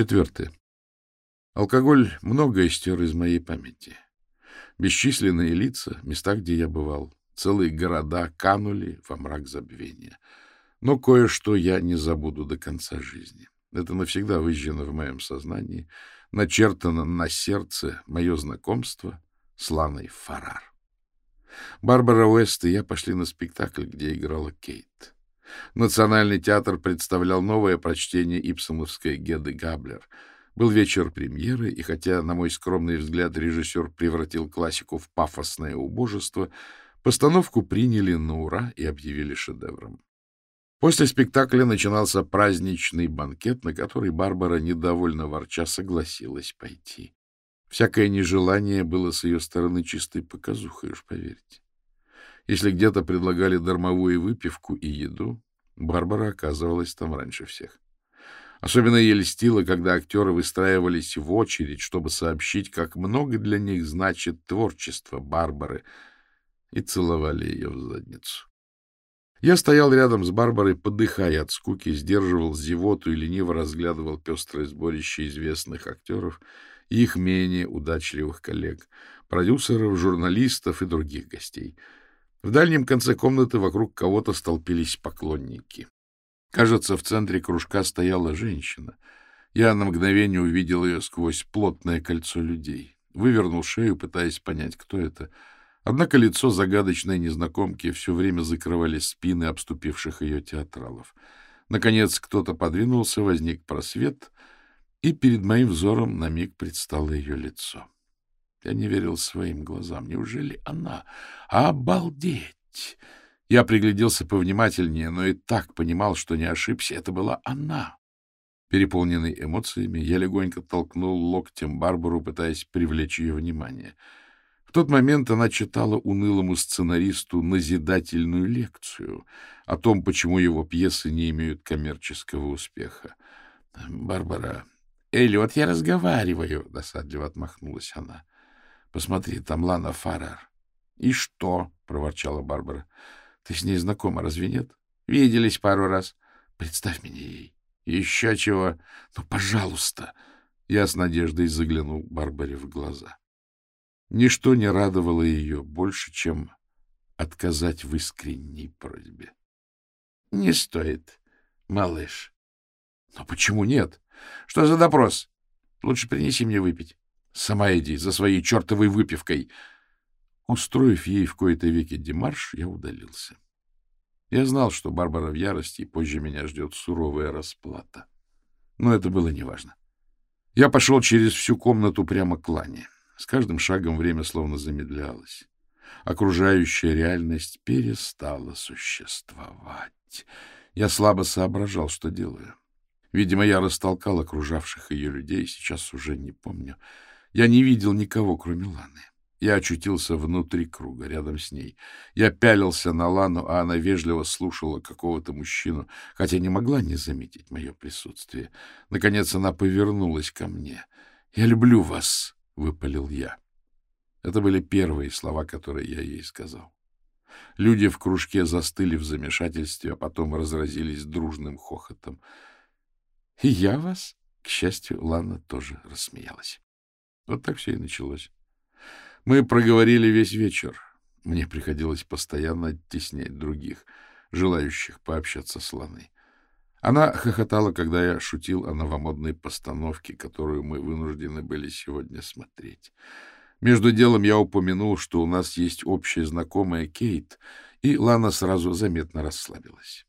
Четвертое. Алкоголь многое стер из моей памяти. Бесчисленные лица, места, где я бывал, целые города канули во мрак забвения. Но кое-что я не забуду до конца жизни. Это навсегда выжжено в моем сознании, начертано на сердце мое знакомство с Ланой Фарар. Барбара Уэст и я пошли на спектакль, где играла Кейт. Национальный театр представлял новое прочтение ипсомовской Геды Габлер. Был вечер премьеры, и хотя, на мой скромный взгляд, режиссер превратил классику в пафосное убожество, постановку приняли на ура и объявили шедевром. После спектакля начинался праздничный банкет, на который Барбара, недовольно ворча, согласилась пойти. Всякое нежелание было с ее стороны чистой показухой, уж поверьте. Если где-то предлагали дармовую выпивку и еду, Барбара оказывалась там раньше всех. Особенно ей льстило, когда актеры выстраивались в очередь, чтобы сообщить, как много для них значит творчество Барбары, и целовали ее в задницу. Я стоял рядом с Барбарой, подыхая от скуки, сдерживал зевоту и лениво разглядывал пестрое сборище известных актеров и их менее удачливых коллег, продюсеров, журналистов и других гостей — в дальнем конце комнаты вокруг кого-то столпились поклонники. Кажется, в центре кружка стояла женщина. Я на мгновение увидел ее сквозь плотное кольцо людей. Вывернул шею, пытаясь понять, кто это. Однако лицо загадочной незнакомки все время закрывали спины обступивших ее театралов. Наконец кто-то подвинулся, возник просвет, и перед моим взором на миг предстало ее лицо. Я не верил своим глазам. Неужели она? Обалдеть! Я пригляделся повнимательнее, но и так понимал, что не ошибся. Это была она. Переполненный эмоциями, я легонько толкнул локтем Барбару, пытаясь привлечь ее внимание. В тот момент она читала унылому сценаристу назидательную лекцию о том, почему его пьесы не имеют коммерческого успеха. — Барбара... — Эллиот, я разговариваю, — досадливо отмахнулась она. Посмотри, там Лана Фаррер. — И что? — проворчала Барбара. — Ты с ней знакома, разве нет? — Виделись пару раз. Представь меня ей. — Еще чего? Ну, пожалуйста! Я с надеждой заглянул Барбаре в глаза. Ничто не радовало ее больше, чем отказать в искренней просьбе. — Не стоит, малыш. — Но почему нет? Что за допрос? Лучше принеси мне выпить. Сама иди за своей чертовой выпивкой. Устроив ей в кои-то веки демарш, я удалился. Я знал, что Барбара в ярости, и позже меня ждет суровая расплата. Но это было неважно. Я пошел через всю комнату прямо к Лане. С каждым шагом время словно замедлялось. Окружающая реальность перестала существовать. Я слабо соображал, что делаю. Видимо, я растолкал окружавших ее людей, сейчас уже не помню. Я не видел никого, кроме Ланы. Я очутился внутри круга, рядом с ней. Я пялился на Лану, а она вежливо слушала какого-то мужчину, хотя не могла не заметить мое присутствие. Наконец она повернулась ко мне. — Я люблю вас, — выпалил я. Это были первые слова, которые я ей сказал. Люди в кружке застыли в замешательстве, а потом разразились дружным хохотом. — И я вас? К счастью, Лана тоже рассмеялась. Вот так все и началось. Мы проговорили весь вечер. Мне приходилось постоянно оттеснять других, желающих пообщаться с Ланой. Она хохотала, когда я шутил о новомодной постановке, которую мы вынуждены были сегодня смотреть. Между делом я упомянул, что у нас есть общая знакомая Кейт, и Лана сразу заметно расслабилась.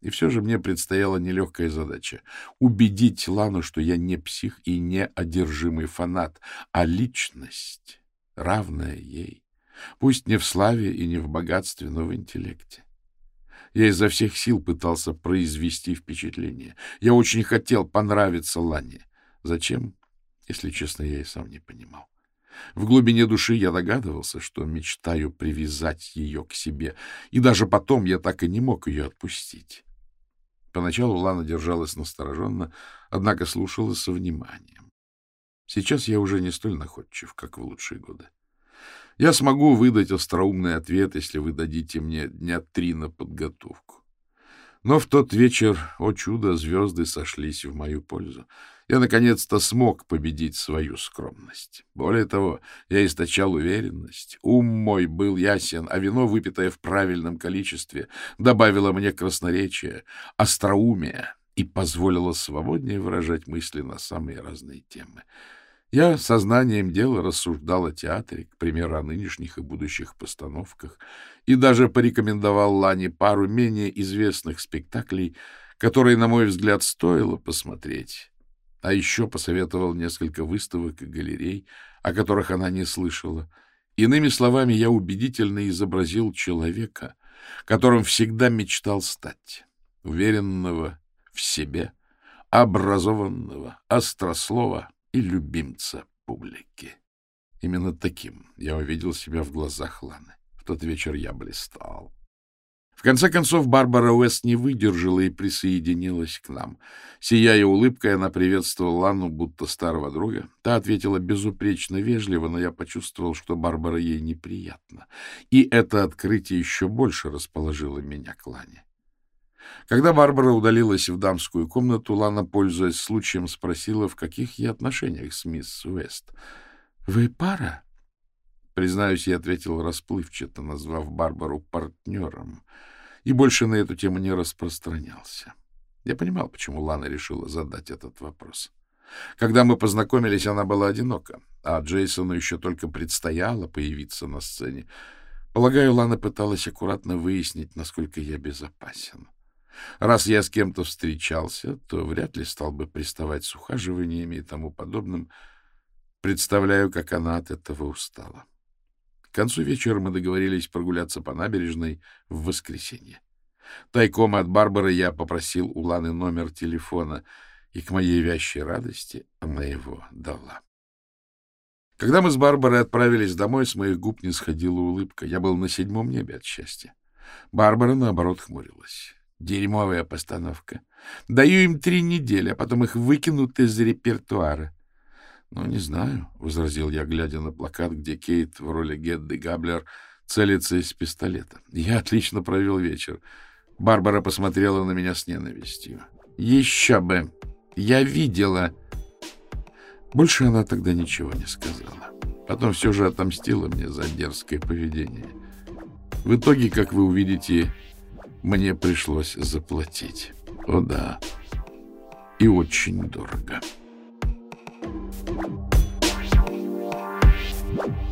И все же мне предстояла нелегкая задача — убедить Лану, что я не псих и не одержимый фанат, а личность, равная ей, пусть не в славе и не в богатстве, но в интеллекте. Я изо всех сил пытался произвести впечатление. Я очень хотел понравиться Лане. Зачем? Если честно, я и сам не понимал. В глубине души я догадывался, что мечтаю привязать ее к себе, и даже потом я так и не мог ее отпустить. Поначалу Лана держалась настороженно, однако слушала со вниманием. Сейчас я уже не столь находчив, как в лучшие годы. Я смогу выдать остроумный ответ, если вы дадите мне дня три на подготовку. Но в тот вечер, о чудо, звезды сошлись в мою пользу. Я наконец-то смог победить свою скромность. Более того, я источал уверенность. Ум мой был ясен, а вино, выпитое в правильном количестве, добавило мне красноречие, остроумие и позволило свободнее выражать мысли на самые разные темы. Я сознанием дела рассуждал о театре, к примеру, о нынешних и будущих постановках, и даже порекомендовал Лане пару менее известных спектаклей, которые, на мой взгляд, стоило посмотреть, а еще посоветовал несколько выставок и галерей, о которых она не слышала. Иными словами, я убедительно изобразил человека, которым всегда мечтал стать, уверенного в себе, образованного, острослова, и любимца публики. Именно таким я увидел себя в глазах Ланы. В тот вечер я блистал. В конце концов, Барбара Уэст не выдержала и присоединилась к нам. Сияя улыбкой, она приветствовала Лану, будто старого друга. Та ответила безупречно вежливо, но я почувствовал, что Барбара ей неприятна. И это открытие еще больше расположило меня к Лане. Когда Барбара удалилась в дамскую комнату, Лана, пользуясь случаем, спросила, в каких я отношениях с мисс Уэст. — Вы пара? Признаюсь, я ответил расплывчато, назвав Барбару партнером, и больше на эту тему не распространялся. Я понимал, почему Лана решила задать этот вопрос. Когда мы познакомились, она была одинока, а Джейсону еще только предстояло появиться на сцене. Полагаю, Лана пыталась аккуратно выяснить, насколько я безопасен. Раз я с кем-то встречался, то вряд ли стал бы приставать с ухаживаниями и тому подобным. Представляю, как она от этого устала. К концу вечера мы договорились прогуляться по набережной в воскресенье. Тайком от Барбары я попросил у Ланы номер телефона, и к моей вящей радости она его дала. Когда мы с Барбарой отправились домой, с моих губ не сходила улыбка. Я был на седьмом небе от счастья. Барбара, наоборот, хмурилась. Дерьмовая постановка. Даю им три недели, а потом их выкинут из репертуара. — Ну, не знаю, — возразил я, глядя на плакат, где Кейт в роли Гедды Габлер целится из пистолета. Я отлично провел вечер. Барбара посмотрела на меня с ненавистью. — Еще бы! Я видела! Больше она тогда ничего не сказала. Потом все же отомстила мне за дерзкое поведение. В итоге, как вы увидите, мне пришлось заплатить. О да, и очень дорого. Thank you.